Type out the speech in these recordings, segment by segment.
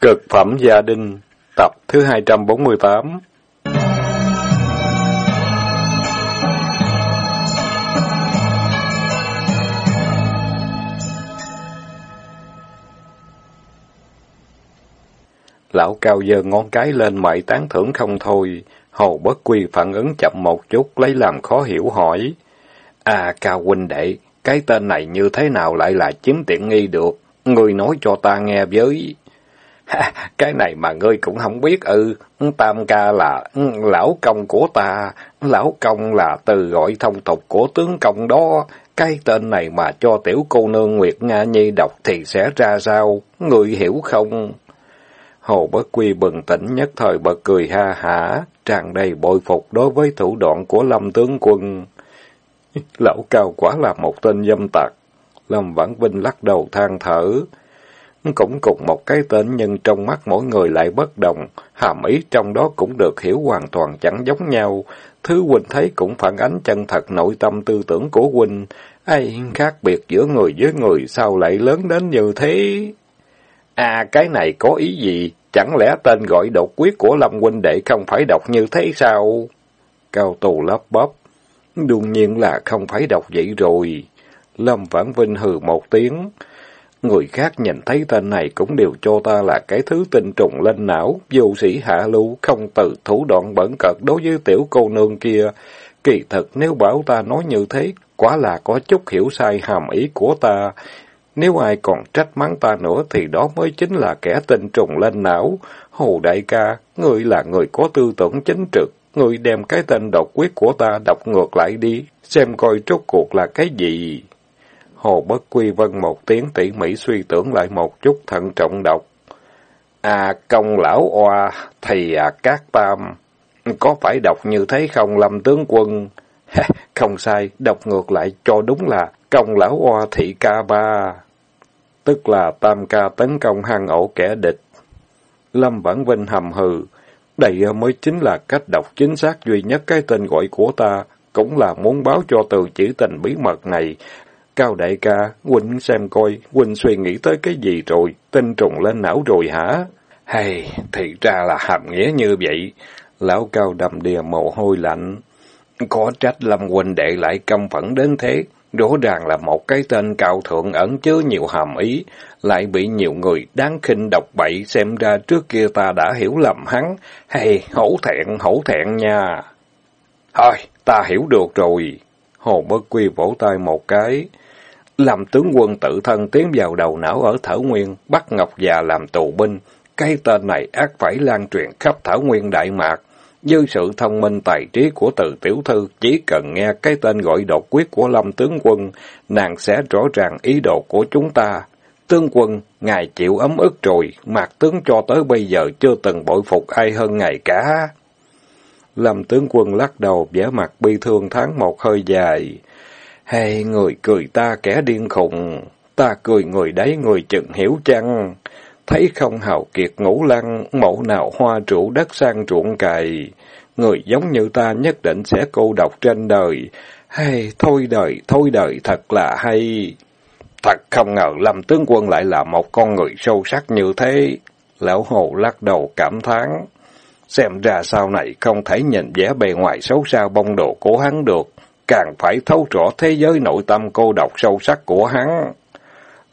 Cực phẩm gia đình, tập thứ 248 Lão cao giơ ngón cái lên mày tán thưởng không thôi, Hồ Bất Quy phản ứng chậm một chút, lấy làm khó hiểu hỏi. À, Cao huynh đệ, cái tên này như thế nào lại là chiếm tiện nghi được? người nói cho ta nghe với. cái này mà ngươi cũng không biết ư. Tam ca là ừ, lão công của ta. Lão công là từ gọi thông tục của tướng công đó. Cái tên này mà cho tiểu cô nương Nguyệt Nga Nhi đọc thì sẽ ra sao? Ngươi hiểu không? Hồ Bất Quy bừng tỉnh nhất thời bật cười ha hả, tràn đầy bội phục đối với thủ đoạn của Lâm tướng quân. Lão cao quá là một tên dâm tặc. Lâm Vãn Vinh lắc đầu than thở. Cũng cùng một cái tên nhưng trong mắt mỗi người lại bất đồng, hàm ý trong đó cũng được hiểu hoàn toàn chẳng giống nhau. Thứ Huynh thấy cũng phản ánh chân thật nội tâm tư tưởng của Huynh. Ai khác biệt giữa người với người sao lại lớn đến như thế? À, cái này có ý gì? Chẳng lẽ tên gọi độc quyết của Lâm huynh đệ không phải đọc như thế sao? Cao tù lắp bắp. Đương nhiên là không phải đọc vậy rồi. Lâm Vãn Vinh hừ một tiếng. Người khác nhìn thấy tên này cũng đều cho ta là cái thứ tinh trùng lên não, vô sĩ hạ lưu, không từ thủ đoạn bẩn cợt đối với tiểu cô nương kia. Kỳ thực nếu bảo ta nói như thế, quá là có chút hiểu sai hàm ý của ta. Nếu ai còn trách mắng ta nữa thì đó mới chính là kẻ tinh trùng lên não. Hồ đại ca, ngươi là người có tư tưởng chính trực, ngươi đem cái tên độc quyết của ta đọc ngược lại đi, xem coi rốt cuộc là cái gì. Hồ Bất Quy vân một tiếng tỉ mỉ suy tưởng lại một chút thận trọng đọc. À, công lão oa, thì à, các tam. Có phải đọc như thế không, Lâm tướng quân? không sai, đọc ngược lại cho đúng là công lão oa thị ca ba. Tức là tam ca tấn công hang ổ kẻ địch. Lâm Vãn Vinh hầm hừ. Đây mới chính là cách đọc chính xác duy nhất cái tên gọi của ta, cũng là muốn báo cho từ chỉ tình bí mật này, Cao đại ca, Huynh xem coi, Huynh suy nghĩ tới cái gì rồi, tinh trùng lên não rồi hả? Hay, thì ra là hàm nghĩa như vậy. Lão Cao đầm đìa mồ hôi lạnh. Có trách Lâm Huynh đệ lại căm phẫn đến thế, rõ ràng là một cái tên cao thượng ẩn chứa nhiều hàm ý, lại bị nhiều người đáng khinh độc bậy xem ra trước kia ta đã hiểu lầm hắn. Hay, hổ thẹn, hổ thẹn nha. Thôi, ta hiểu được rồi. Hồ Bất Quy vỗ tay một cái. Làm tướng quân tự thân tiến vào đầu não ở Thảo Nguyên, bắt Ngọc già làm tù binh. Cái tên này ác phải lan truyền khắp Thảo Nguyên Đại Mạc. Dư sự thông minh tài trí của từ tiểu thư, chỉ cần nghe cái tên gọi đột quyết của Lâm tướng quân, nàng sẽ rõ ràng ý đồ của chúng ta. Tướng quân, ngài chịu ấm ức rồi, mạc tướng cho tới bây giờ chưa từng bội phục ai hơn ngài cả. Lâm tướng quân lắc đầu, vẻ mặt bi thương tháng một hơi dài. Hay người cười ta kẻ điên khùng, ta cười người đấy người chừng hiểu chăng? Thấy không hào kiệt ngũ lăng, mẫu nào hoa trụ đất sang ruộng cày. Người giống như ta nhất định sẽ cô độc trên đời. Hay, thôi đời, thôi đời thật là hay. Thật không ngờ Lâm tướng quân lại là một con người sâu sắc như thế. Lão Hồ lắc đầu cảm thán. Xem ra sau này không thể nhìn vẻ bề ngoài xấu xa bông đồ của hắn được càng phải thấu rõ thế giới nội tâm cô độc sâu sắc của hắn.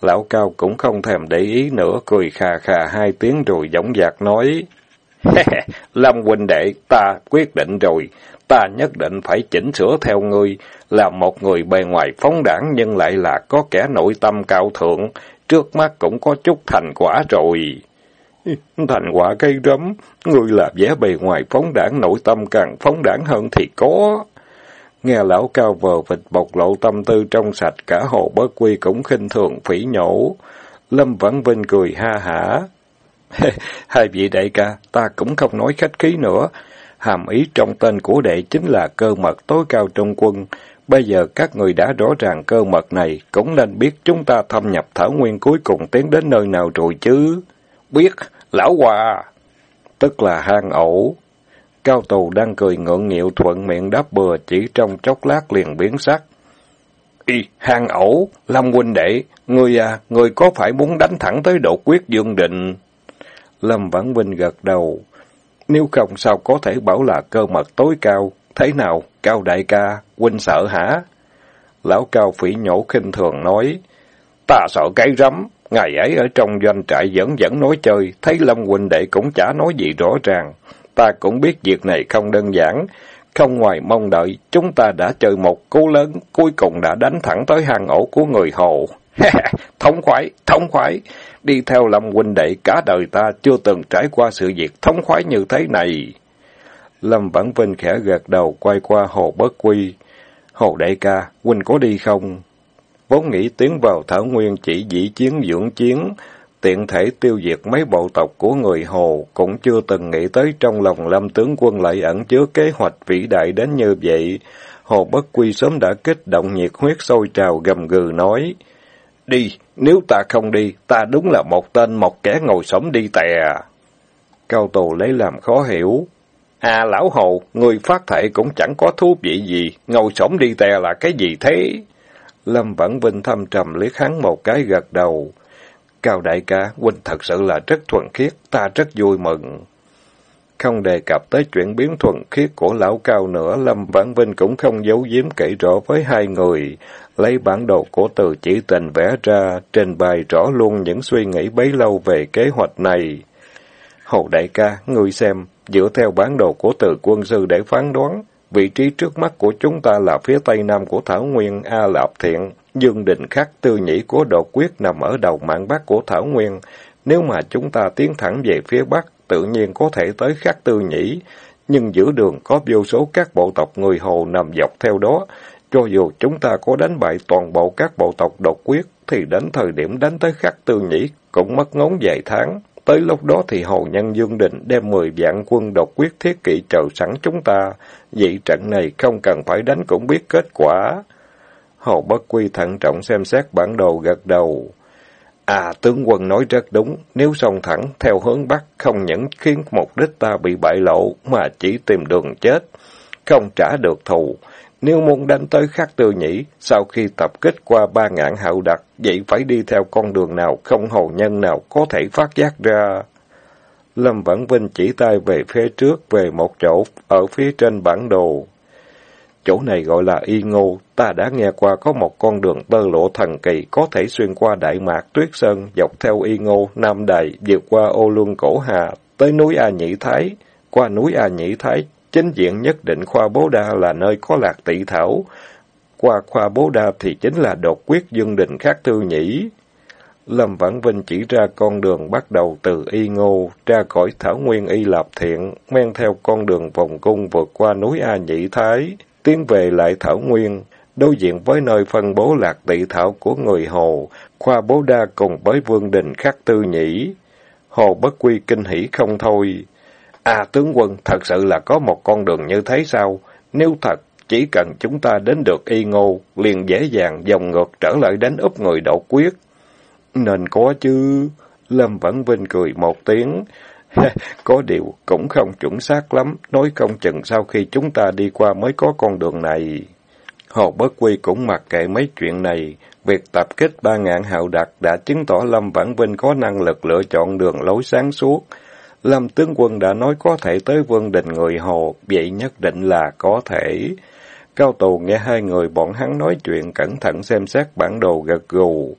Lão Cao cũng không thèm để ý nữa, cười khà khà hai tiếng rồi giống dạc nói. Lâm huynh đệ, ta quyết định rồi, ta nhất định phải chỉnh sửa theo ngươi, là một người bề ngoài phóng đảng nhưng lại là có kẻ nội tâm cao thượng, trước mắt cũng có chút thành quả rồi. Thành quả cây rấm, ngươi là vẻ bề ngoài phóng đảng nội tâm càng phóng đảng hơn thì có. Nghe lão cao vờ vịt bộc lộ tâm tư trong sạch, cả hồ bất quy cũng khinh thường phỉ nhổ. Lâm Vãn Vinh cười ha hả. Hai vị đại ca, ta cũng không nói khách khí nữa. Hàm ý trong tên của đệ chính là cơ mật tối cao trong quân. Bây giờ các người đã rõ ràng cơ mật này, cũng nên biết chúng ta thâm nhập thảo nguyên cuối cùng tiến đến nơi nào rồi chứ. Biết, lão hòa. Tức là hang ổ. Cao tù đang cười ngượng nghịu thuận miệng đáp bừa chỉ trong chốc lát liền biến sắc. Y, hang ẩu Lâm huynh đệ, ngươi à, ngươi có phải muốn đánh thẳng tới độ quyết dương định? Lâm Vãn Vinh gật đầu. Nếu không sao có thể bảo là cơ mật tối cao. Thế nào, Cao đại ca, huynh sợ hả? Lão Cao phỉ nhổ khinh thường nói. Ta sợ cái rắm. Ngày ấy ở trong doanh trại vẫn vẫn nói chơi, thấy Lâm huynh đệ cũng chả nói gì rõ ràng. Ta cũng biết việc này không đơn giản. Không ngoài mong đợi, chúng ta đã chơi một cú lớn, cuối cùng đã đánh thẳng tới hang ổ của người Hồ. thống khoái, thống khoái. Đi theo Lâm huynh đệ cả đời ta chưa từng trải qua sự việc thống khoái như thế này. Lâm Vãn Vinh khẽ gật đầu quay qua Hồ Bất Quy. Hồ đại ca, huynh có đi không? Vốn nghĩ tiến vào Thảo Nguyên chỉ dĩ chiến dưỡng chiến, tiện thể tiêu diệt mấy bộ tộc của người Hồ, cũng chưa từng nghĩ tới trong lòng Lâm tướng quân lại ẩn chứa kế hoạch vĩ đại đến như vậy. Hồ Bất Quy sớm đã kích động nhiệt huyết sôi trào gầm gừ nói, Đi, nếu ta không đi, ta đúng là một tên một kẻ ngồi sống đi tè. Cao tù lấy làm khó hiểu. À lão Hồ, người phát thệ cũng chẳng có thú vị gì, ngồi sống đi tè là cái gì thế? Lâm Vãn Vinh thâm trầm liếc hắn một cái gật đầu. Cao đại ca, huynh thật sự là rất thuần khiết, ta rất vui mừng. Không đề cập tới chuyện biến thuần khiết của lão cao nữa, Lâm Vãn Vinh cũng không giấu giếm kỹ rõ với hai người. Lấy bản đồ của từ chỉ tình vẽ ra, trình bày rõ luôn những suy nghĩ bấy lâu về kế hoạch này. Hồ đại ca, ngươi xem, dựa theo bản đồ của từ quân sư để phán đoán, vị trí trước mắt của chúng ta là phía tây nam của Thảo Nguyên A Lạp Thiện, Dương Đình Khắc tư nhĩ của đột quyết nằm ở đầu mạng bắc của Thảo Nguyên. Nếu mà chúng ta tiến thẳng về phía bắc, tự nhiên có thể tới Khắc tư nhĩ, nhưng giữa đường có vô số các bộ tộc người Hồ nằm dọc theo đó. Cho dù chúng ta có đánh bại toàn bộ các bộ tộc đột quyết, thì đến thời điểm đánh tới Khắc tư nhĩ cũng mất ngón vài tháng. Tới lúc đó thì Hồ Nhân Dương Định đem 10 vạn quân độc quyết thiết kỵ chờ sẵn chúng ta. Vậy trận này không cần phải đánh cũng biết kết quả. Hồ Bất Quy thận trọng xem xét bản đồ gật đầu. À, tướng quân nói rất đúng, nếu song thẳng theo hướng Bắc không những khiến mục đích ta bị bại lộ, mà chỉ tìm đường chết, không trả được thù. Nếu muốn đánh tới khắc tư nhĩ, sau khi tập kích qua ba ngạn hậu đặc, vậy phải đi theo con đường nào không hầu nhân nào có thể phát giác ra. Lâm Vãn Vinh chỉ tay về phía trước, về một chỗ ở phía trên bản đồ. Chỗ này gọi là Y Ngô, ta đã nghe qua có một con đường tơ lộ thần kỳ có thể xuyên qua Đại Mạc Tuyết Sơn, dọc theo Y Ngô, Nam Đài, vượt qua ô luân cổ hà, tới núi A Nhĩ Thái. Qua núi A Nhĩ Thái, chính diện nhất định khoa bố đa là nơi có lạc tị thảo. Qua khoa bố đa thì chính là đột quyết dương đình khác thư nhĩ. Lâm Vãn Vinh chỉ ra con đường bắt đầu từ Y Ngô, ra khỏi Thảo Nguyên Y Lạp Thiện, men theo con đường vòng cung vượt qua núi A Nhĩ Thái tiến về lại Thảo Nguyên, đối diện với nơi phân bố lạc tị thảo của người Hồ, khoa bố đa cùng với vương đình khắc tư nhĩ. Hồ bất quy kinh hỉ không thôi. À tướng quân, thật sự là có một con đường như thế sao? Nếu thật, chỉ cần chúng ta đến được y ngô, liền dễ dàng dòng ngược trở lại đánh úp người đậu quyết. Nên có chứ. Lâm Vãn Vinh cười một tiếng. có điều cũng không chuẩn xác lắm, nói không chừng sau khi chúng ta đi qua mới có con đường này. Hồ Bất Quy cũng mặc kệ mấy chuyện này, việc tập kết ba ngạn hạo đặc đã chứng tỏ Lâm Vãn Vinh có năng lực lựa chọn đường lối sáng suốt. Lâm tướng quân đã nói có thể tới vương đình người Hồ, vậy nhất định là có thể. Cao tù nghe hai người bọn hắn nói chuyện cẩn thận xem xét bản đồ gật gù.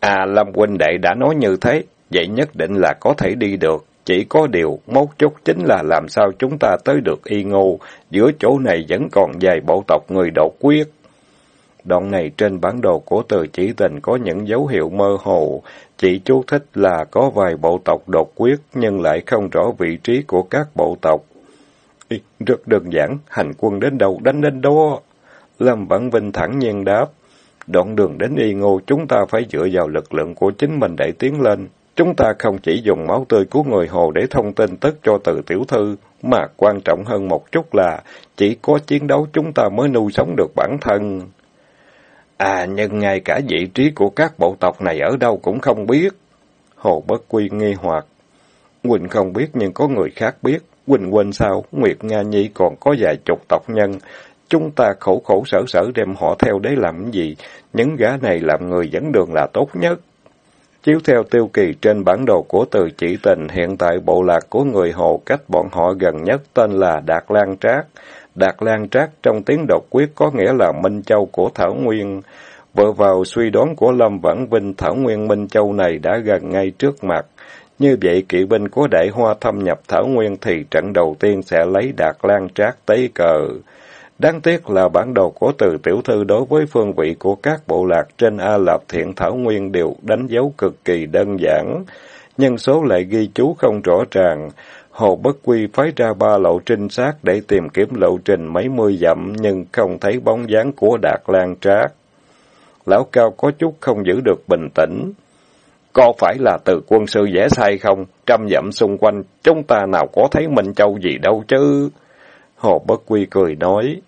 À, Lâm huynh đệ đã nói như thế, vậy nhất định là có thể đi được. Chỉ có điều, mấu chốt chính là làm sao chúng ta tới được y ngô, giữa chỗ này vẫn còn vài bộ tộc người độc quyết. Đoạn này trên bản đồ của từ chỉ tình có những dấu hiệu mơ hồ, chỉ chú thích là có vài bộ tộc độc quyết nhưng lại không rõ vị trí của các bộ tộc. Ý, rất đơn giản, hành quân đến đâu đánh đến đó. Lâm Vãn Vinh thẳng nhiên đáp. Đoạn đường đến Y Ngô chúng ta phải dựa vào lực lượng của chính mình để tiến lên. Chúng ta không chỉ dùng máu tươi của người Hồ để thông tin tất cho từ tiểu thư, mà quan trọng hơn một chút là chỉ có chiến đấu chúng ta mới nuôi sống được bản thân. À, nhưng ngay cả vị trí của các bộ tộc này ở đâu cũng không biết. Hồ Bất Quy nghi hoặc. Quỳnh không biết nhưng có người khác biết. Quỳnh quên sao, Nguyệt Nga Nhi còn có vài chục tộc nhân. Chúng ta khổ khổ sở sở đem họ theo để làm gì? Những gã này làm người dẫn đường là tốt nhất. Chiếu theo tiêu kỳ trên bản đồ của từ chỉ tình, hiện tại bộ lạc của người Hồ cách bọn họ gần nhất tên là Đạt Lan Trác. Đạt Lan Trác trong tiếng độc quyết có nghĩa là Minh Châu của Thảo Nguyên. Vợ vào suy đoán của Lâm Vãn Vinh, Thảo Nguyên Minh Châu này đã gần ngay trước mặt. Như vậy kỵ binh của đại hoa thâm nhập Thảo Nguyên thì trận đầu tiên sẽ lấy Đạt Lan Trác tế cờ. Đáng tiếc là bản đồ của từ tiểu thư đối với phương vị của các bộ lạc trên A Lạp Thiện Thảo Nguyên đều đánh dấu cực kỳ đơn giản, nhân số lại ghi chú không rõ ràng. Hồ Bất Quy phái ra ba lộ trinh sát để tìm kiếm lộ trình mấy mươi dặm nhưng không thấy bóng dáng của Đạt Lan Trác. Lão Cao có chút không giữ được bình tĩnh. Có phải là từ quân sư dễ sai không? Trăm dặm xung quanh, chúng ta nào có thấy Minh Châu gì đâu chứ? Hồ Bất Quy cười nói.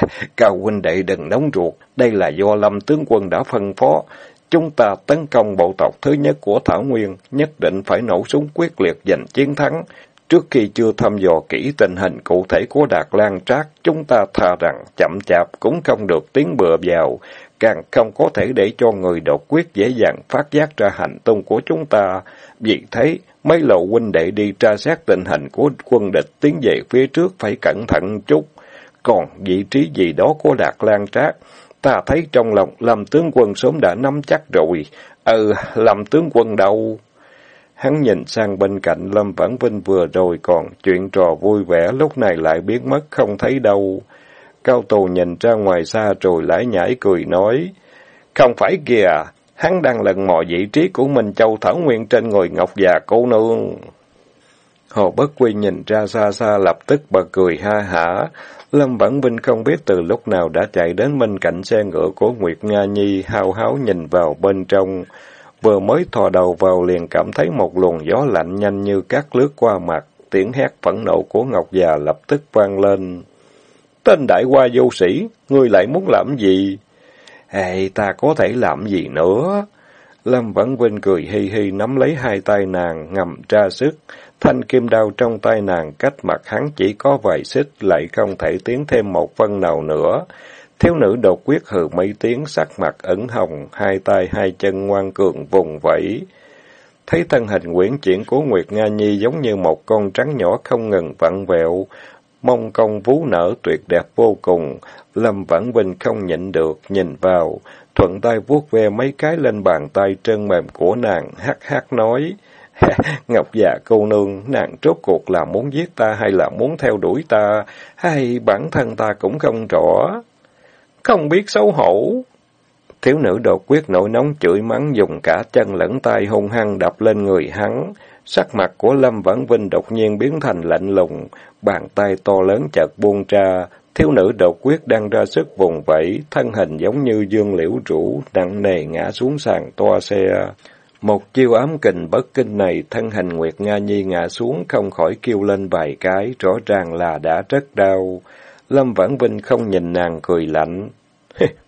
Cao huynh đệ đừng nóng ruột, đây là do Lâm tướng quân đã phân phó. Chúng ta tấn công bộ tộc thứ nhất của Thảo Nguyên, nhất định phải nổ súng quyết liệt giành chiến thắng. Trước khi chưa thăm dò kỹ tình hình cụ thể của Đạt Lan Trác, chúng ta thà rằng chậm chạp cũng không được tiến bừa vào, càng không có thể để cho người đột quyết dễ dàng phát giác ra hành tung của chúng ta. Vì thế, mấy lộ huynh đệ đi tra xét tình hình của quân địch tiến về phía trước phải cẩn thận chút. Còn vị trí gì đó của Đạt Lan Trác, ta thấy trong lòng Lâm tướng quân sớm đã nắm chắc rồi. Ừ, Lâm tướng quân đâu? Hắn nhìn sang bên cạnh Lâm Vãn Vinh vừa rồi còn chuyện trò vui vẻ lúc này lại biến mất không thấy đâu. Cao tù nhìn ra ngoài xa rồi lại nhảy cười nói. Không phải kìa, hắn đang lần mò vị trí của Minh Châu Thảo Nguyên trên người Ngọc già cô nương. Hồ Bất Quy nhìn ra xa xa lập tức bật cười ha hả. Lâm Vãn Vinh không biết từ lúc nào đã chạy đến bên cạnh xe ngựa của Nguyệt Nga Nhi, hào háo nhìn vào bên trong. Vừa mới thò đầu vào liền cảm thấy một luồng gió lạnh nhanh như cát lướt qua mặt, tiếng hét phẫn nộ của Ngọc già lập tức vang lên. Tên đại qua vô sĩ, ngươi lại muốn làm gì? Ê, ta có thể làm gì nữa? Lâm Vãn Vinh cười hi hi nắm lấy hai tay nàng, ngầm tra sức. Thanh kim đao trong tay nàng cách mặt hắn chỉ có vài xích, lại không thể tiến thêm một phân nào nữa. Thiếu nữ đột quyết hừ mấy tiếng, sắc mặt ẩn hồng, hai tay hai chân ngoan cường vùng vẫy. Thấy thân hình quyển chuyển của Nguyệt Nga Nhi giống như một con trắng nhỏ không ngừng vặn vẹo, mông công vú nở tuyệt đẹp vô cùng. Lâm Vãn Vinh không nhịn được, nhìn vào, thuận tay vuốt ve mấy cái lên bàn tay trơn mềm của nàng, hát hát nói. Ngọc già cô nương, nàng rốt cuộc là muốn giết ta hay là muốn theo đuổi ta, hay bản thân ta cũng không rõ. Không biết xấu hổ. Thiếu nữ đột quyết nổi nóng chửi mắng dùng cả chân lẫn tay hung hăng đập lên người hắn. Sắc mặt của Lâm Vãn Vinh đột nhiên biến thành lạnh lùng, bàn tay to lớn chợt buông ra, thiếu nữ đột quyết đang ra sức vùng vẫy, thân hình giống như dương liễu rũ, nặng nề ngã xuống sàn toa xe. Một chiêu ám kình bất kinh này, thân hình Nguyệt Nga Nhi ngã xuống không khỏi kêu lên vài cái, rõ ràng là đã rất đau. Lâm Vãn Vinh không nhìn nàng cười lạnh.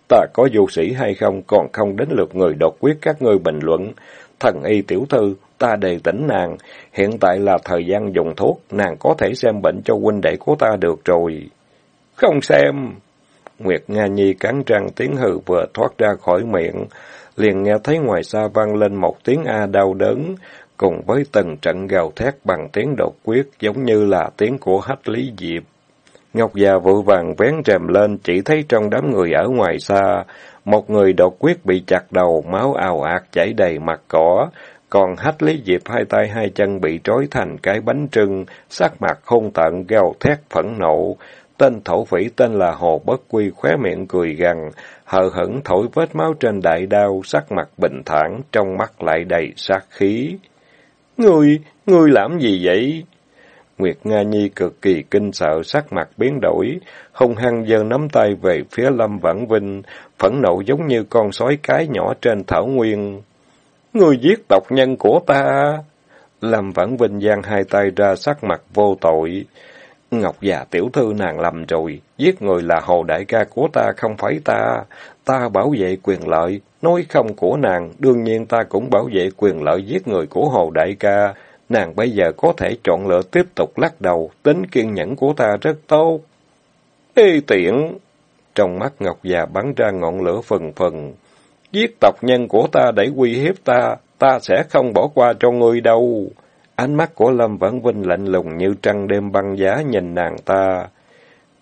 ta có vô sĩ hay không, còn không đến lượt người đột quyết các ngươi bình luận. Thần y tiểu thư, ta đề tỉnh nàng, hiện tại là thời gian dùng thuốc, nàng có thể xem bệnh cho huynh đệ của ta được rồi. Không xem. Nguyệt Nga Nhi cắn răng tiếng hừ vừa thoát ra khỏi miệng, liền nghe thấy ngoài xa vang lên một tiếng A đau đớn, cùng với từng trận gào thét bằng tiếng đột quyết giống như là tiếng của hách lý diệp. Ngọc già vội vàng vén rèm lên, chỉ thấy trong đám người ở ngoài xa, một người đột quyết bị chặt đầu, máu ào ạt chảy đầy mặt cỏ, còn hách lý diệp hai tay hai chân bị trói thành cái bánh trưng, sắc mặt hung tận, gào thét phẫn nộ. Tên thổ phỉ tên là Hồ Bất Quy khóe miệng cười gằn, hờ hững thổi vết máu trên đại đao, sắc mặt bình thản, trong mắt lại đầy sát khí. Ngươi, ngươi làm gì vậy? Nguyệt Nga Nhi cực kỳ kinh sợ, sắc mặt biến đổi, hung hăng giơ nắm tay về phía Lâm Vãn Vinh, phẫn nộ giống như con sói cái nhỏ trên thảo nguyên. Người giết tộc nhân của ta! Lâm Vãn Vinh giang hai tay ra sắc mặt vô tội. Ngọc già tiểu thư nàng lầm rồi, giết người là hồ đại ca của ta không phải ta. Ta bảo vệ quyền lợi, nói không của nàng, đương nhiên ta cũng bảo vệ quyền lợi giết người của hồ đại ca. Nàng bây giờ có thể chọn lựa tiếp tục lắc đầu, tính kiên nhẫn của ta rất tốt. Ê tiện! Trong mắt Ngọc già bắn ra ngọn lửa phần phần. Giết tộc nhân của ta để uy hiếp ta, ta sẽ không bỏ qua cho ngươi đâu. Ánh mắt của Lâm Vãn Vinh lạnh lùng như trăng đêm băng giá nhìn nàng ta.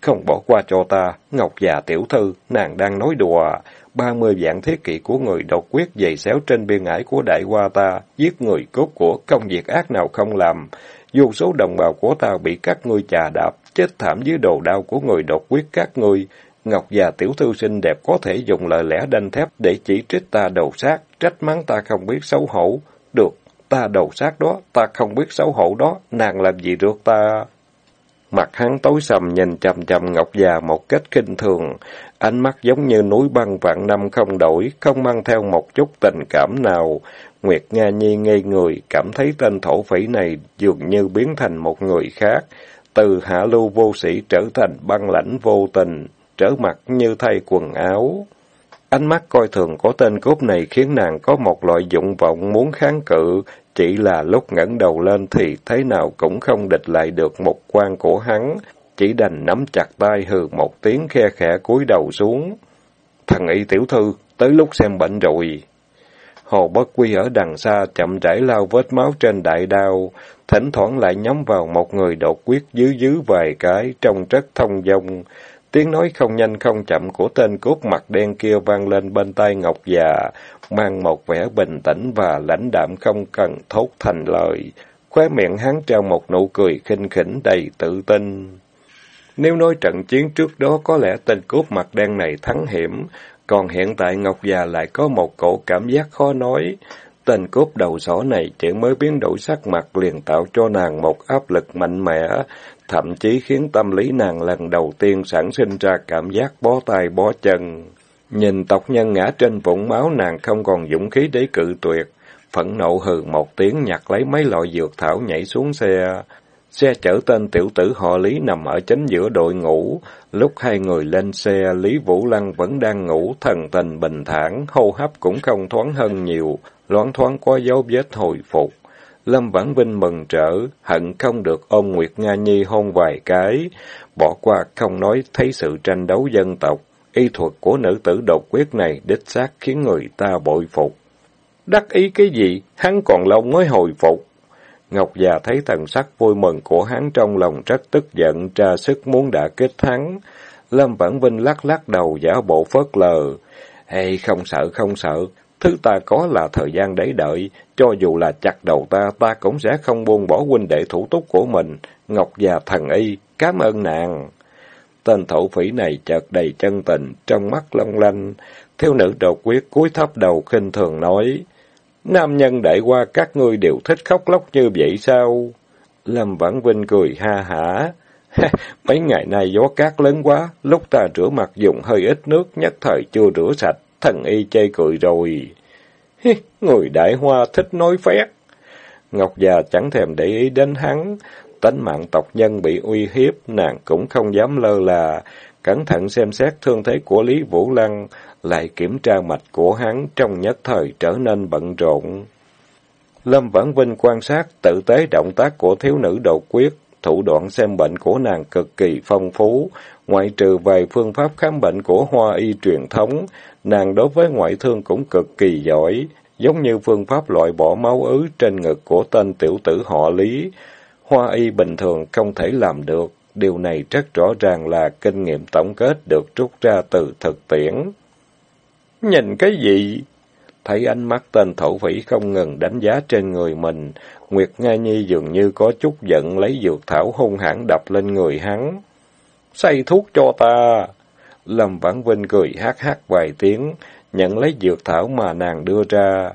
Không bỏ qua cho ta, Ngọc già tiểu thư, nàng đang nói đùa. Ba mươi vạn thiết kỵ của người độc quyết dày xéo trên biên ải của đại hoa ta, giết người cốt của, công việc ác nào không làm. Dù số đồng bào của ta bị các ngươi chà đạp, chết thảm dưới đồ đao của người độc quyết các ngươi. Ngọc già tiểu thư xinh đẹp có thể dùng lời lẽ đanh thép để chỉ trích ta đầu sát, trách mắng ta không biết xấu hổ. Được, ta đầu sát đó, ta không biết xấu hổ đó, nàng làm gì được ta? Mặt hắn tối sầm nhìn chầm chầm Ngọc già một cách kinh thường, ánh mắt giống như núi băng vạn năm không đổi, không mang theo một chút tình cảm nào. Nguyệt Nga Nhi ngây người, cảm thấy tên thổ phỉ này dường như biến thành một người khác, từ hạ lưu vô sĩ trở thành băng lãnh vô tình, trở mặt như thay quần áo. Ánh mắt coi thường của tên cốt này khiến nàng có một loại dụng vọng muốn kháng cự, chỉ là lúc ngẩng đầu lên thì thế nào cũng không địch lại được một quan của hắn, chỉ đành nắm chặt tay hừ một tiếng khe khẽ cúi đầu xuống. Thằng y tiểu thư, tới lúc xem bệnh rồi. Hồ Bất Quy ở đằng xa chậm rãi lao vết máu trên đại đao, thỉnh thoảng lại nhắm vào một người đột quyết dứ dứ vài cái, trông rất thông dong. Tiếng nói không nhanh không chậm của tên cốt mặt đen kia vang lên bên tai Ngọc già, mang một vẻ bình tĩnh và lãnh đạm không cần thốt thành lời. Khóe miệng hắn treo một nụ cười khinh khỉnh đầy tự tin. Nếu nói trận chiến trước đó có lẽ tên cốt mặt đen này thắng hiểm, còn hiện tại Ngọc già lại có một cổ cảm giác khó nói. Tên cốt đầu sỏ này chỉ mới biến đổi sắc mặt liền tạo cho nàng một áp lực mạnh mẽ, thậm chí khiến tâm lý nàng lần đầu tiên sản sinh ra cảm giác bó tay bó chân. Nhìn tộc nhân ngã trên vũng máu nàng không còn dũng khí để cự tuyệt, phẫn nộ hừ một tiếng nhặt lấy mấy loại dược thảo nhảy xuống xe. Xe chở tên tiểu tử họ Lý nằm ở chính giữa đội ngũ. Lúc hai người lên xe, Lý Vũ Lăng vẫn đang ngủ, thần tình bình thản, hô hấp cũng không thoáng hơn nhiều, loáng thoáng có dấu vết hồi phục. Lâm Vãn Vinh mừng rỡ, hận không được ôm Nguyệt Nga Nhi hôn vài cái, bỏ qua không nói thấy sự tranh đấu dân tộc. Y thuật của nữ tử độc quyết này đích xác khiến người ta bội phục. Đắc ý cái gì, hắn còn lâu mới hồi phục. Ngọc già thấy thần sắc vui mừng của hắn trong lòng rất tức giận, tra sức muốn đã kết hắn. Lâm Vãn Vinh lắc lắc đầu giả bộ phớt lờ. Ê, không sợ, không sợ, Thứ ta có là thời gian để đợi, cho dù là chặt đầu ta, ta cũng sẽ không buông bỏ huynh đệ thủ túc của mình. Ngọc già thần y, cảm ơn nàng. Tên thổ phỉ này chợt đầy chân tình, trong mắt long lanh. Thiếu nữ đột quyết cúi thấp đầu khinh thường nói, Nam nhân đại qua các ngươi đều thích khóc lóc như vậy sao? Lâm Vãn Vinh cười ha hả. Mấy ngày nay gió cát lớn quá, lúc ta rửa mặt dùng hơi ít nước, nhất thời chưa rửa sạch, thần y chê cười rồi. Người đại hoa thích nói phét. Ngọc già chẳng thèm để ý đến hắn. Tính mạng tộc nhân bị uy hiếp, nàng cũng không dám lơ là. Cẩn thận xem xét thương thế của Lý Vũ Lăng, lại kiểm tra mạch của hắn trong nhất thời trở nên bận rộn. Lâm Vãn Vinh quan sát tự tế động tác của thiếu nữ đột quyết, thủ đoạn xem bệnh của nàng cực kỳ phong phú, ngoại trừ vài phương pháp khám bệnh của hoa y truyền thống, nàng đối với ngoại thương cũng cực kỳ giỏi, giống như phương pháp loại bỏ máu ứ trên ngực của tên tiểu tử họ Lý. Hoa y bình thường không thể làm được, điều này rất rõ ràng là kinh nghiệm tổng kết được rút ra từ thực tiễn. Nhìn cái gì? Thấy ánh mắt tên thổ phỉ không ngừng đánh giá trên người mình, Nguyệt Nga Nhi dường như có chút giận lấy dược thảo hung hãn đập lên người hắn. Xây thuốc cho ta! Lâm Vãn Vinh cười hát hát vài tiếng, nhận lấy dược thảo mà nàng đưa ra.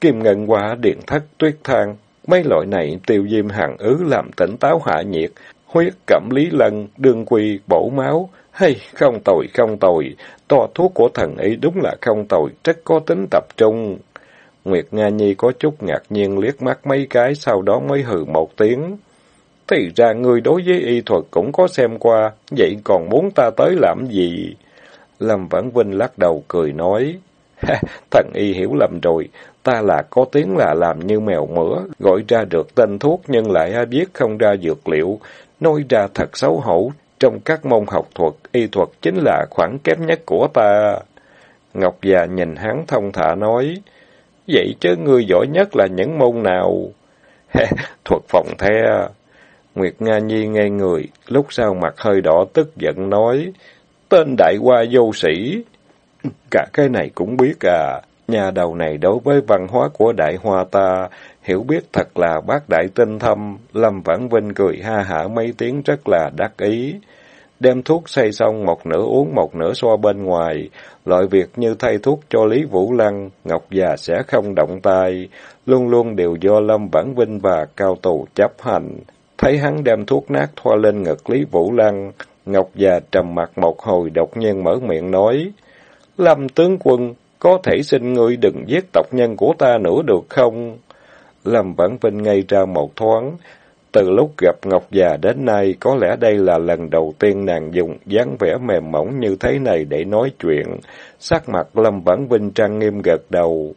Kim ngân Hoa điện thất tuyết thang, mấy loại này tiêu diêm hàng ứ làm tỉnh táo hạ nhiệt, huyết cẩm lý lân, đương quy, bổ máu. Hay, không tồi, không tồi, to thuốc của thần ấy đúng là không tồi, rất có tính tập trung. Nguyệt Nga Nhi có chút ngạc nhiên liếc mắt mấy cái, sau đó mới hừ một tiếng. Thì ra ngươi đối với y thuật cũng có xem qua, vậy còn muốn ta tới làm gì? Lâm Vãn Vinh lắc đầu cười nói, thần y hiểu lầm rồi, ta là có tiếng là làm như mèo mửa, gọi ra được tên thuốc nhưng lại biết không ra dược liệu, nói ra thật xấu hổ, trong các môn học thuật, y thuật chính là khoảng kém nhất của ta. Ngọc già nhìn hắn thông thả nói, vậy chứ ngươi giỏi nhất là những môn nào? Thuật phòng the. Nguyệt Nga Nhi nghe người, lúc sau mặt hơi đỏ tức giận nói, tên đại hoa vô sĩ. Cả cái này cũng biết à, nhà đầu này đối với văn hóa của đại hoa ta, hiểu biết thật là bác đại tinh thâm, Lâm Vãn Vinh cười ha hả mấy tiếng rất là đắc ý. Đem thuốc xây xong một nửa uống một nửa xoa bên ngoài, loại việc như thay thuốc cho Lý Vũ Lăng, Ngọc già sẽ không động tay, luôn luôn đều do Lâm Vãn Vinh và cao tù chấp hành. Thấy hắn đem thuốc nát thoa lên ngực Lý Vũ Lăng, Ngọc già trầm mặt một hồi đột nhiên mở miệng nói, Lâm tướng quân, có thể xin ngươi đừng giết tộc nhân của ta nữa được không? Lâm Vãn Vinh ngay ra một thoáng, từ lúc gặp Ngọc già đến nay, có lẽ đây là lần đầu tiên nàng dùng dáng vẻ mềm mỏng như thế này để nói chuyện. Sắc mặt Lâm Vãn Vinh trang nghiêm gật đầu.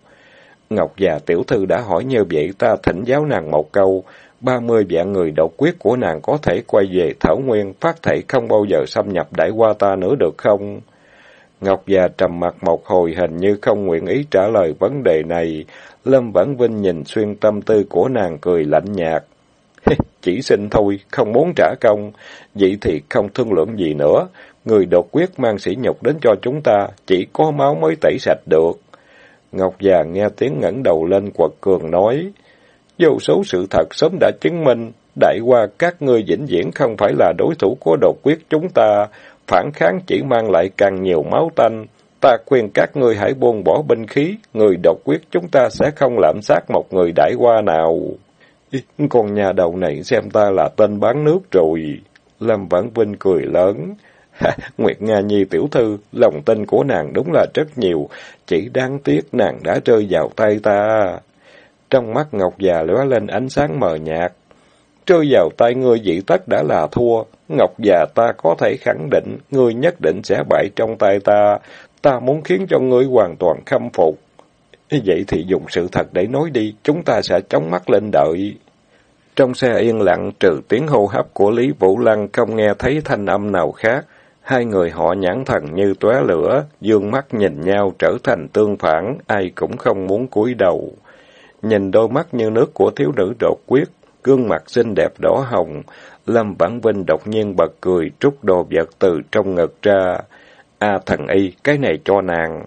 Ngọc già tiểu thư đã hỏi như vậy ta thỉnh giáo nàng một câu. Ba mươi vạn người độc quyết của nàng có thể quay về Thảo Nguyên, phát thể không bao giờ xâm nhập đại qua ta nữa được không? Ngọc già trầm mặt một hồi hình như không nguyện ý trả lời vấn đề này. Lâm Vãn Vinh nhìn xuyên tâm tư của nàng cười lạnh nhạt. Chỉ xin thôi, không muốn trả công. Vậy thì không thương lượng gì nữa. Người đột quyết mang sỉ nhục đến cho chúng ta, chỉ có máu mới tẩy sạch được. Ngọc già nghe tiếng ngẩng đầu lên quật cường nói. Vô số sự thật sớm đã chứng minh, đại qua các ngươi vĩnh viễn không phải là đối thủ của đột quyết chúng ta. Phản kháng chỉ mang lại càng nhiều máu tanh. Ta khuyên các ngươi hãy buông bỏ binh khí, người độc quyết chúng ta sẽ không lạm sát một người đại qua nào. Con nhà đầu này xem ta là tên bán nước rồi. Lâm Vãn Vinh cười lớn. Nguyệt Nga Nhi tiểu thư, lòng tin của nàng đúng là rất nhiều, chỉ đáng tiếc nàng đã rơi vào tay ta. Trong mắt Ngọc già lóe lên ánh sáng mờ nhạt. Rơi vào tay ngươi dị tất đã là thua, Ngọc già ta có thể khẳng định, ngươi nhất định sẽ bại trong tay ta, ta muốn khiến cho ngươi hoàn toàn khâm phục. Vậy thì dùng sự thật để nói đi, chúng ta sẽ chống mắt lên đợi. Trong xe yên lặng, trừ tiếng hô hấp của Lý Vũ Lăng không nghe thấy thanh âm nào khác. Hai người họ nhãn thần như tóe lửa, dương mắt nhìn nhau trở thành tương phản, ai cũng không muốn cúi đầu. Nhìn đôi mắt như nước của thiếu nữ đột quyết, gương mặt xinh đẹp đỏ hồng, Lâm Vãn Vinh đột nhiên bật cười, trút đồ vật từ trong ngực ra. A thần y, cái này cho nàng.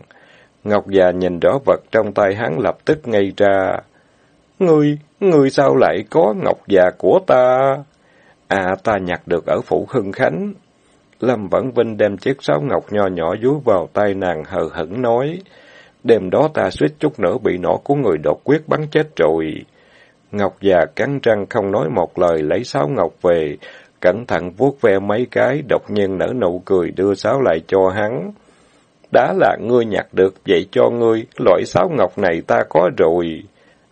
Ngọc già nhìn rõ vật trong tay hắn lập tức ngây ra. Ngươi, ngươi sao lại có ngọc già của ta? À, ta nhặt được ở phủ Hưng Khánh. Lâm Vãn Vinh đem chiếc sáo ngọc nho nhỏ dúi vào tay nàng hờ hững nói. Đêm đó ta suýt chút nữa bị nỏ của người đột quyết bắn chết rồi. Ngọc già cắn răng không nói một lời lấy sáo ngọc về, cẩn thận vuốt ve mấy cái, đột nhiên nở nụ cười đưa sáo lại cho hắn. Đã là ngươi nhặt được, vậy cho ngươi, loại sáo ngọc này ta có rồi.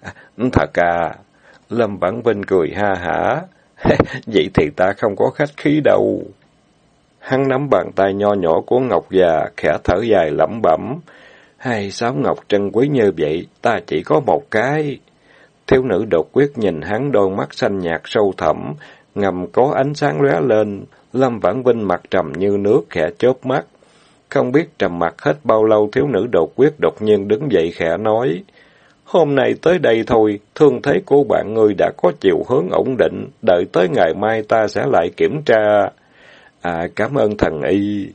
À, thật à, Lâm Vãn Vinh cười ha hả. vậy thì ta không có khách khí đâu. Hắn nắm bàn tay nho nhỏ của Ngọc già, khẽ thở dài lẩm bẩm. Hai sáo ngọc trân quý như vậy, ta chỉ có một cái. Thiếu nữ đột quyết nhìn hắn đôi mắt xanh nhạt sâu thẳm, ngầm có ánh sáng lóe lên, Lâm Vãn Vinh mặt trầm như nước khẽ chớp mắt. Không biết trầm mặt hết bao lâu thiếu nữ đột quyết đột nhiên đứng dậy khẽ nói. Hôm nay tới đây thôi, thương thế của bạn người đã có chiều hướng ổn định, đợi tới ngày mai ta sẽ lại kiểm tra. À, cảm ơn thần y.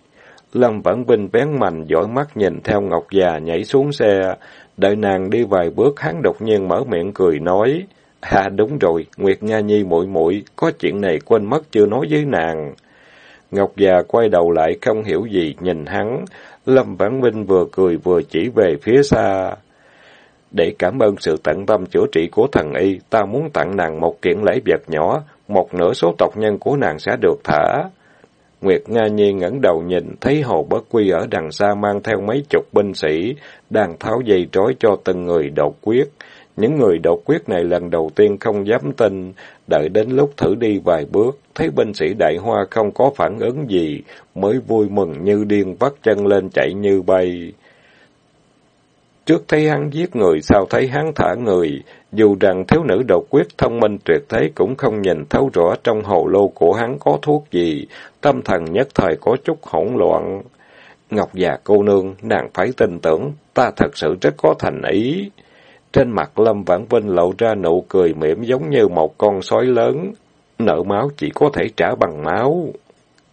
Lâm Vãn Vinh bén mạnh dõi mắt nhìn theo Ngọc già nhảy xuống xe, đợi nàng đi vài bước hắn đột nhiên mở miệng cười nói: "À đúng rồi, Nguyệt Nga Nhi muội muội, có chuyện này quên mất chưa nói với nàng." Ngọc già quay đầu lại không hiểu gì nhìn hắn, Lâm Vãn Vinh vừa cười vừa chỉ về phía xa. Để cảm ơn sự tận tâm chữa trị của thần y, ta muốn tặng nàng một kiện lễ vật nhỏ, một nửa số tộc nhân của nàng sẽ được thả. Nguyệt Nga Nhi ngẩng đầu nhìn, thấy Hồ Bất Quy ở đằng xa mang theo mấy chục binh sĩ, đang tháo dây trói cho từng người đột quyết. Những người đột quyết này lần đầu tiên không dám tin, đợi đến lúc thử đi vài bước, thấy binh sĩ đại hoa không có phản ứng gì, mới vui mừng như điên vắt chân lên chạy như bay. Trước thấy hắn giết người, sau thấy hắn thả người, dù rằng thiếu nữ độc quyết thông minh tuyệt thế cũng không nhìn thấu rõ trong hồ lô của hắn có thuốc gì, tâm thần nhất thời có chút hỗn loạn. Ngọc già cô nương, nàng phải tin tưởng, ta thật sự rất có thành ý. Trên mặt Lâm Vãn Vinh lộ ra nụ cười mỉm giống như một con sói lớn. Nợ máu chỉ có thể trả bằng máu.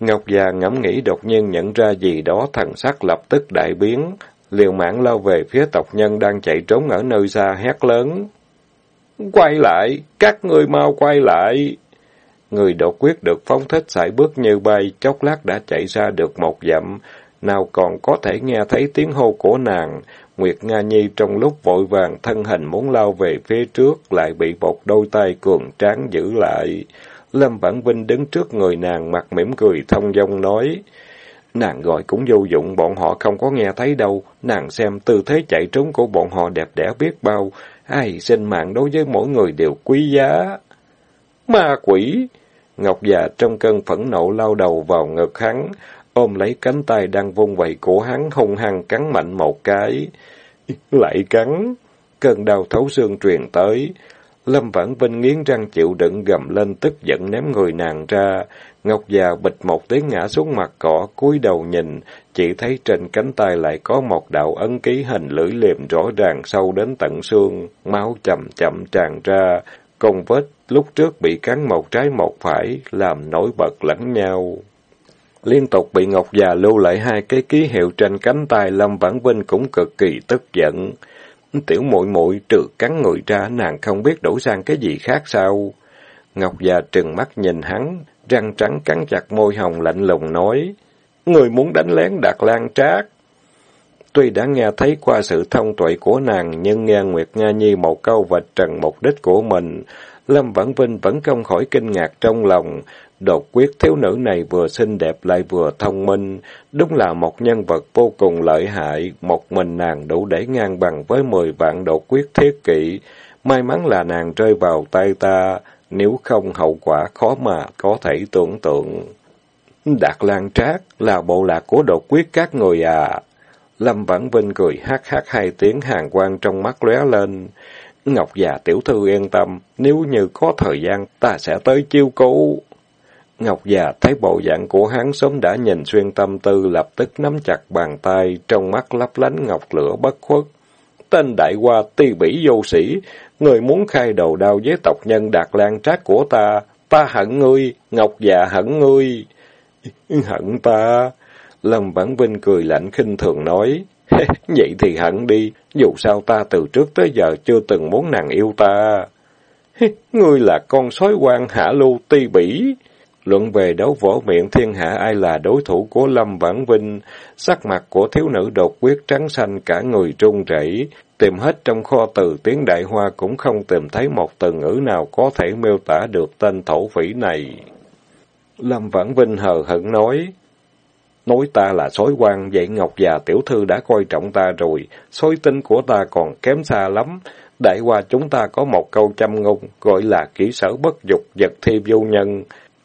Ngọc già ngẫm nghĩ đột nhiên nhận ra gì đó thần sắc lập tức đại biến. Liều mạng lao về phía tộc nhân đang chạy trốn ở nơi xa hét lớn. Quay lại! Các người mau quay lại! Người đột quyết được phóng thích sải bước như bay, chốc lát đã chạy ra được một dặm, nào còn có thể nghe thấy tiếng hô của nàng. Nguyệt Nga Nhi trong lúc vội vàng thân hình muốn lao về phía trước, lại bị một đôi tay cường tráng giữ lại. Lâm Vãn Vinh đứng trước người nàng, mặt mỉm cười thông dong nói. Nàng gọi cũng vô dụng, bọn họ không có nghe thấy đâu. Nàng xem tư thế chạy trốn của bọn họ đẹp đẽ biết bao. Ai sinh mạng đối với mỗi người đều quý giá. Ma quỷ! Ngọc già trong cơn phẫn nộ lao đầu vào ngực hắn, ôm lấy cánh tay đang vung vẩy của hắn hung hăng cắn mạnh một cái. Lại cắn! Cơn đau thấu xương truyền tới. Lâm Vãn Vinh nghiến răng chịu đựng gầm lên tức giận ném người nàng ra. Ngọc già bịch một tiếng ngã xuống mặt cỏ, cúi đầu nhìn, chỉ thấy trên cánh tay lại có một đạo ấn ký hình lưỡi liềm rõ ràng sâu đến tận xương, máu chậm chậm tràn ra, con vết lúc trước bị cắn một trái một phải, làm nổi bật lẫn nhau. Liên tục bị Ngọc già lưu lại hai cái ký hiệu trên cánh tay Lâm Vãn Vinh cũng cực kỳ tức giận. Tiểu muội muội trừ cắn người ra, nàng không biết đổi sang cái gì khác sao? Ngọc già trừng mắt nhìn hắn, răng trắng cắn chặt môi hồng lạnh lùng nói, Người muốn đánh lén Đạt Lan Trác. Tuy đã nghe thấy qua sự thông tuệ của nàng, nhưng nghe Nguyệt Nga Nhi một câu vạch trần mục đích của mình, Lâm Vãn Vinh vẫn không khỏi kinh ngạc trong lòng. Đột quyết thiếu nữ này vừa xinh đẹp lại vừa thông minh, đúng là một nhân vật vô cùng lợi hại, một mình nàng đủ để ngang bằng với mười vạn đột quyết thiết kỵ. May mắn là nàng rơi vào tay ta, nếu không hậu quả khó mà có thể tưởng tượng. Đạt Lan Trác là bộ lạc của đột quyết các người à. Lâm Vãn Vinh cười hát hát hai tiếng hàng quang trong mắt lóe lên. Ngọc già tiểu thư yên tâm, nếu như có thời gian ta sẽ tới chiêu cố. Ngọc già thấy bộ dạng của hắn sớm đã nhìn xuyên tâm tư lập tức nắm chặt bàn tay, trong mắt lấp lánh ngọc lửa bất khuất. Tên đại hoa ti bỉ vô sĩ, người muốn khai đầu đao với tộc nhân đạt lan trác của ta, ta hận ngươi, Ngọc già hận ngươi. hận ta? Lâm Vãn Vinh cười lạnh khinh thường nói, vậy thì hẳn đi, dù sao ta từ trước tới giờ chưa từng muốn nàng yêu ta. Ngươi là con sói quan hạ lưu ti bỉ. Luận về đấu võ miệng thiên hạ ai là đối thủ của Lâm Vãn Vinh, sắc mặt của thiếu nữ đột quyết trắng xanh cả người trung rẩy, tìm hết trong kho từ tiếng đại hoa cũng không tìm thấy một từ ngữ nào có thể miêu tả được tên thổ phỉ này. Lâm Vãn Vinh hờ hững nói, Nói ta là sói quan, vậy Ngọc già tiểu thư đã coi trọng ta rồi, sói tinh của ta còn kém xa lắm. Đại qua chúng ta có một câu châm ngôn, gọi là kỹ sở bất dục, vật thi vô nhân.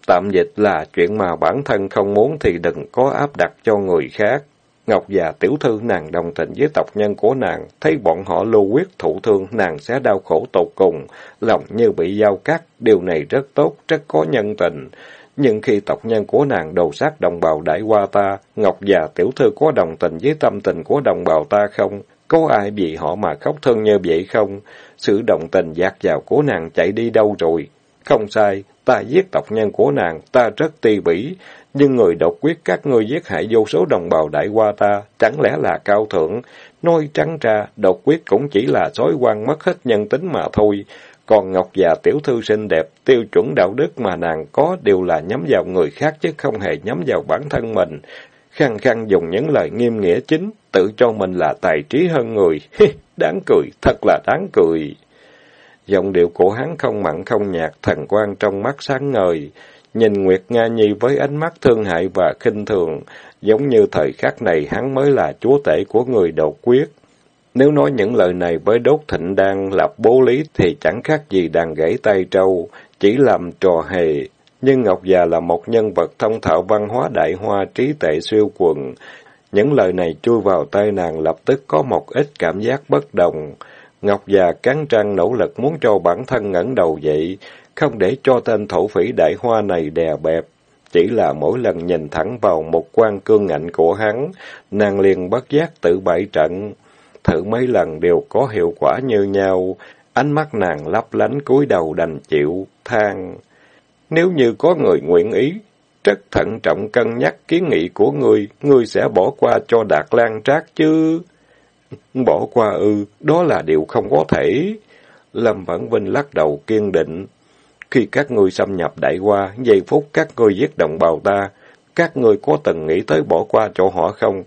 Tạm dịch là chuyện mà bản thân không muốn thì đừng có áp đặt cho người khác. Ngọc già tiểu thư nàng đồng tình với tộc nhân của nàng, thấy bọn họ lưu quyết thụ thương, nàng sẽ đau khổ tột cùng, lòng như bị dao cắt, điều này rất tốt, rất có nhân tình. Nhưng khi tộc nhân của nàng đầu sát đồng bào đại qua ta, Ngọc già tiểu thư có đồng tình với tâm tình của đồng bào ta không? Có ai vì họ mà khóc thương như vậy không? Sự đồng tình dạt vào của nàng chạy đi đâu rồi? Không sai, ta giết tộc nhân của nàng, ta rất ti bỉ, nhưng người độc quyết các ngươi giết hại vô số đồng bào đại qua ta, chẳng lẽ là cao thượng? Nói trắng ra, độc quyết cũng chỉ là sói quan mất hết nhân tính mà thôi. Còn Ngọc già tiểu thư xinh đẹp, tiêu chuẩn đạo đức mà nàng có đều là nhắm vào người khác chứ không hề nhắm vào bản thân mình. Khăng khăng dùng những lời nghiêm nghĩa chính, tự cho mình là tài trí hơn người. đáng cười, thật là đáng cười. Giọng điệu của hắn không mặn không nhạt, thần quan trong mắt sáng ngời. Nhìn Nguyệt Nga Nhi với ánh mắt thương hại và khinh thường, giống như thời khắc này hắn mới là chúa tể của người đầu quyết. Nếu nói những lời này với đốt thịnh đang lập bố lý thì chẳng khác gì đàn gãy tay trâu, chỉ làm trò hề. Nhưng Ngọc già là một nhân vật thông thạo văn hóa đại hoa trí tệ siêu quần. Những lời này chui vào tai nàng lập tức có một ít cảm giác bất đồng. Ngọc già cắn răng nỗ lực muốn cho bản thân ngẩng đầu dậy, không để cho tên thổ phỉ đại hoa này đè bẹp. Chỉ là mỗi lần nhìn thẳng vào một quan cương ngạnh của hắn, nàng liền bất giác tự bại trận thử mấy lần đều có hiệu quả như nhau. Ánh mắt nàng lấp lánh cúi đầu đành chịu, than. Nếu như có người nguyện ý, rất thận trọng cân nhắc kiến nghị của ngươi, ngươi sẽ bỏ qua cho Đạt Lan Trác chứ? Bỏ qua ư, đó là điều không có thể. Lâm Vãn Vinh lắc đầu kiên định. Khi các ngươi xâm nhập đại qua, giây phút các ngươi giết đồng bào ta, các ngươi có từng nghĩ tới bỏ qua cho họ không?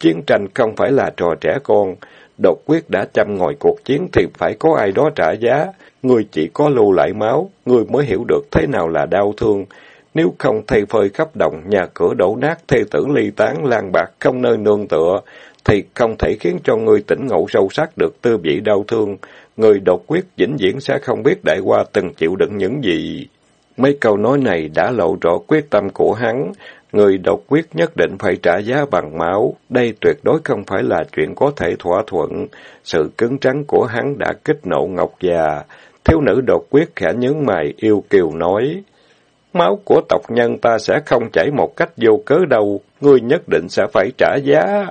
Chiến tranh không phải là trò trẻ con. Độc quyết đã chăm ngồi cuộc chiến thì phải có ai đó trả giá. người chỉ có lưu lại máu, người mới hiểu được thế nào là đau thương. Nếu không thay phơi khắp đồng, nhà cửa đổ nát, thê tử ly tán, lan bạc, không nơi nương tựa, thì không thể khiến cho người tỉnh ngộ sâu sắc được tư vị đau thương. Người độc quyết vĩnh viễn sẽ không biết đại qua từng chịu đựng những gì. Mấy câu nói này đã lộ rõ quyết tâm của hắn. Người độc quyết nhất định phải trả giá bằng máu. Đây tuyệt đối không phải là chuyện có thể thỏa thuận. Sự cứng trắng của hắn đã kích nộ Ngọc già. Thiếu nữ độc quyết khẽ nhướng mày, yêu kiều nói. Máu của tộc nhân ta sẽ không chảy một cách vô cớ đâu. Ngươi nhất định sẽ phải trả giá.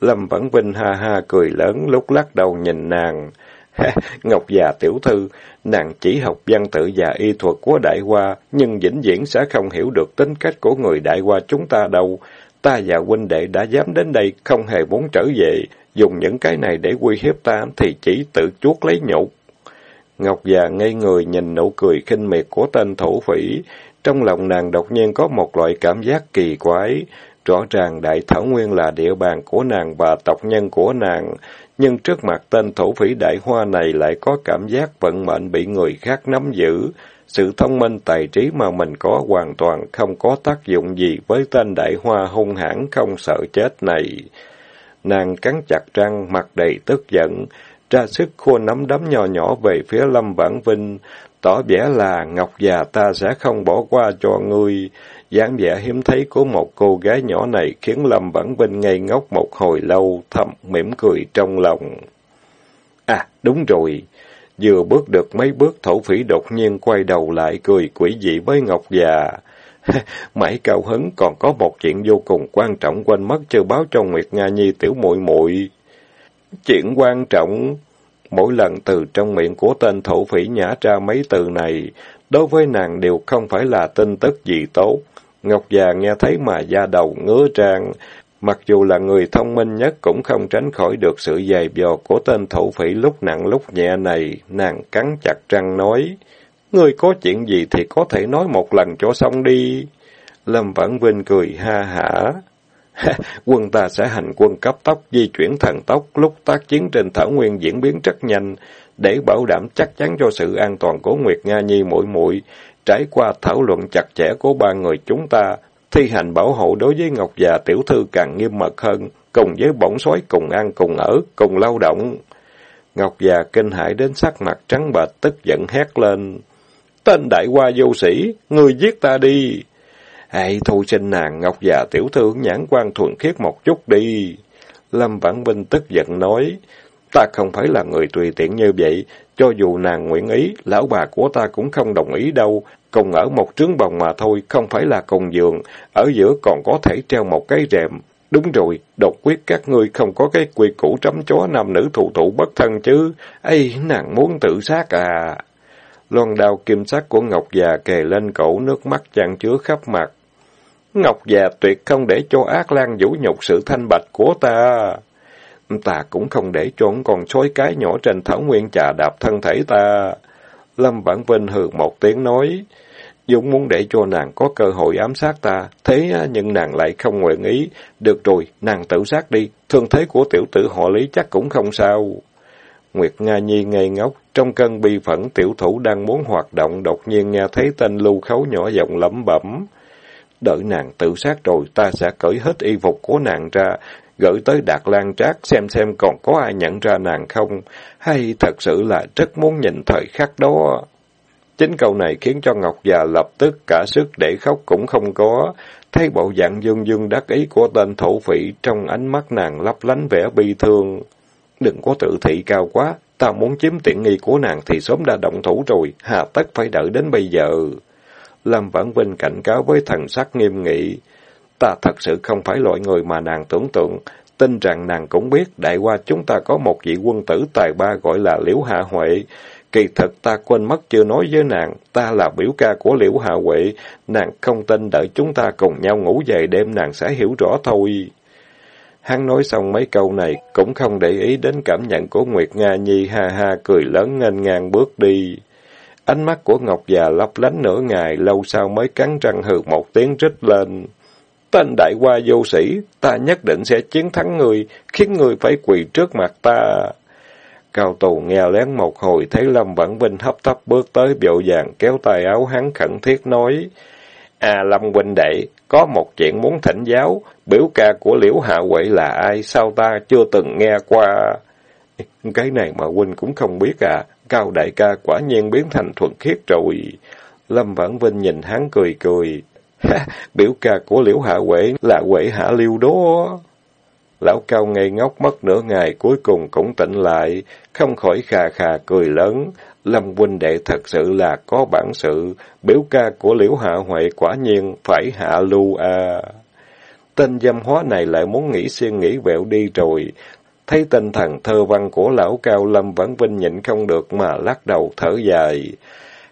Lâm Vãn Vinh ha ha cười lớn, lúc lắc đầu nhìn nàng. Ngọc già tiểu thư, nàng chỉ học văn tự và y thuật của đại hoa, nhưng vĩnh viễn sẽ không hiểu được tính cách của người đại hoa chúng ta đâu. Ta và huynh đệ đã dám đến đây, không hề muốn trở về. Dùng những cái này để uy hiếp ta thì chỉ tự chuốt lấy nhục. Ngọc già ngây người nhìn nụ cười khinh miệt của tên thủ phỉ. Trong lòng nàng đột nhiên có một loại cảm giác kỳ quái. Rõ ràng Đại Thảo Nguyên là địa bàn của nàng và tộc nhân của nàng, nhưng trước mặt tên thổ phỉ đại hoa này lại có cảm giác vận mệnh bị người khác nắm giữ. Sự thông minh tài trí mà mình có hoàn toàn không có tác dụng gì với tên đại hoa hung hãn không sợ chết này. Nàng cắn chặt răng, mặt đầy tức giận, ra sức khua nắm đấm nhỏ nhỏ về phía Lâm Vãn Vinh, tỏ vẻ là Ngọc già ta sẽ không bỏ qua cho ngươi dáng vẻ hiếm thấy của một cô gái nhỏ này khiến Lâm Vãn Vinh ngây ngốc một hồi lâu, thầm mỉm cười trong lòng. À, đúng rồi. Vừa bước được mấy bước thổ phỉ đột nhiên quay đầu lại cười quỷ dị với Ngọc già. Mãi cao hứng còn có một chuyện vô cùng quan trọng quên mất chưa báo cho Nguyệt Nga Nhi tiểu muội muội. Chuyện quan trọng, mỗi lần từ trong miệng của tên thổ phỉ nhả ra mấy từ này, đối với nàng đều không phải là tin tức gì tốt. Ngọc già nghe thấy mà da đầu ngứa trang, mặc dù là người thông minh nhất cũng không tránh khỏi được sự dày dò của tên thổ phỉ lúc nặng lúc nhẹ này, nàng cắn chặt răng nói, Ngươi có chuyện gì thì có thể nói một lần cho xong đi. Lâm Vãn Vinh cười ha hả. quân ta sẽ hành quân cấp tốc, di chuyển thần tốc, lúc tác chiến trên thảo nguyên diễn biến rất nhanh, để bảo đảm chắc chắn cho sự an toàn của Nguyệt Nga Nhi muội muội Trải qua thảo luận chặt chẽ của ba người chúng ta, thi hành bảo hộ đối với Ngọc già tiểu thư càng nghiêm mật hơn, cùng với bổng sói cùng ăn cùng ở, cùng lao động. Ngọc già kinh hãi đến sắc mặt trắng bệch tức giận hét lên. Tên đại qua vô sĩ, người giết ta đi. Hãy thu sinh nàng Ngọc già tiểu thư nhãn quan thuần khiết một chút đi. Lâm Vãn Vinh tức giận nói. Ta không phải là người tùy tiện như vậy, cho dù nàng nguyện ý, lão bà của ta cũng không đồng ý đâu. Cùng ở một trướng bồng mà thôi, không phải là cùng giường, ở giữa còn có thể treo một cái rèm. Đúng rồi, độc quyết các ngươi không có cái quy củ trắm chó nam nữ thụ thụ bất thân chứ. Ây, nàng muốn tự sát à. Loan đao kim sắc của Ngọc già kề lên cổ, nước mắt chan chứa khắp mặt. Ngọc già tuyệt không để cho ác lan vũ nhục sự thanh bạch của ta. Ta cũng không để cho con sói cái nhỏ trên thảo nguyên trà đạp thân thể ta. Lâm Vãn Vinh hừ một tiếng nói, Dũng muốn để cho nàng có cơ hội ám sát ta, thế nhưng nàng lại không nguyện ý. Được rồi, nàng tự sát đi, thương thế của tiểu tử họ lý chắc cũng không sao. Nguyệt Nga Nhi ngây ngốc, trong cơn bi phẫn tiểu thủ đang muốn hoạt động, đột nhiên nghe thấy tên lưu khấu nhỏ giọng lẩm bẩm. Đợi nàng tự sát rồi, ta sẽ cởi hết y phục của nàng ra, gửi tới Đạt Lan Trác xem xem còn có ai nhận ra nàng không, hay thật sự là rất muốn nhìn thời khắc đó. Chính câu này khiến cho Ngọc già lập tức cả sức để khóc cũng không có. Thấy bộ dạng dương dương đắc ý của tên thổ phỉ trong ánh mắt nàng lấp lánh vẻ bi thương. Đừng có tự thị cao quá, ta muốn chiếm tiện nghi của nàng thì sớm đã động thủ rồi, hà tất phải đợi đến bây giờ. Lâm Vãn Vinh cảnh cáo với thần sắc nghiêm nghị. Ta thật sự không phải loại người mà nàng tưởng tượng. tin rằng nàng cũng biết đại qua chúng ta có một vị quân tử tài ba gọi là Liễu Hạ Huệ. Kỳ thật ta quên mất chưa nói với nàng, ta là biểu ca của Liễu Hạ Huệ, nàng không tin đợi chúng ta cùng nhau ngủ về đêm nàng sẽ hiểu rõ thôi. Hắn nói xong mấy câu này, cũng không để ý đến cảm nhận của Nguyệt Nga Nhi ha ha cười lớn ngênh ngang bước đi. Ánh mắt của Ngọc già lấp lánh nửa ngày, lâu sau mới cắn răng hừ một tiếng rít lên. Tên đại qua vô sĩ, ta nhất định sẽ chiến thắng người, khiến người phải quỳ trước mặt ta. Cao tù nghe lén một hồi, thấy Lâm Vãn Vinh hấp tấp bước tới biểu vàng kéo tay áo hắn khẩn thiết nói. À Lâm huynh đệ, có một chuyện muốn thỉnh giáo, biểu ca của Liễu Hạ Huệ là ai, sao ta chưa từng nghe qua? Cái này mà huynh cũng không biết à, Cao đại ca quả nhiên biến thành thuần khiết rồi. Lâm Vãn Vinh nhìn hắn cười cười. biểu ca của Liễu Hạ Huệ là Huệ Hạ Liêu đó. Lão Cao ngây ngốc mất nửa ngày cuối cùng cũng tỉnh lại, không khỏi khà khà cười lớn. Lâm huynh đệ thật sự là có bản sự, biểu ca của Liễu Hạ Huệ quả nhiên phải hạ lưu à. Tên dâm hóa này lại muốn nghĩ xuyên nghĩ vẹo đi rồi. Thấy tinh thần thơ văn của lão Cao Lâm vẫn vinh nhịn không được mà lắc đầu thở dài.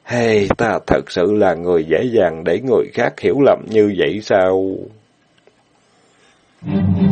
Hey, ta thật sự là người dễ dàng để người khác hiểu lầm như vậy sao? Mm-hmm.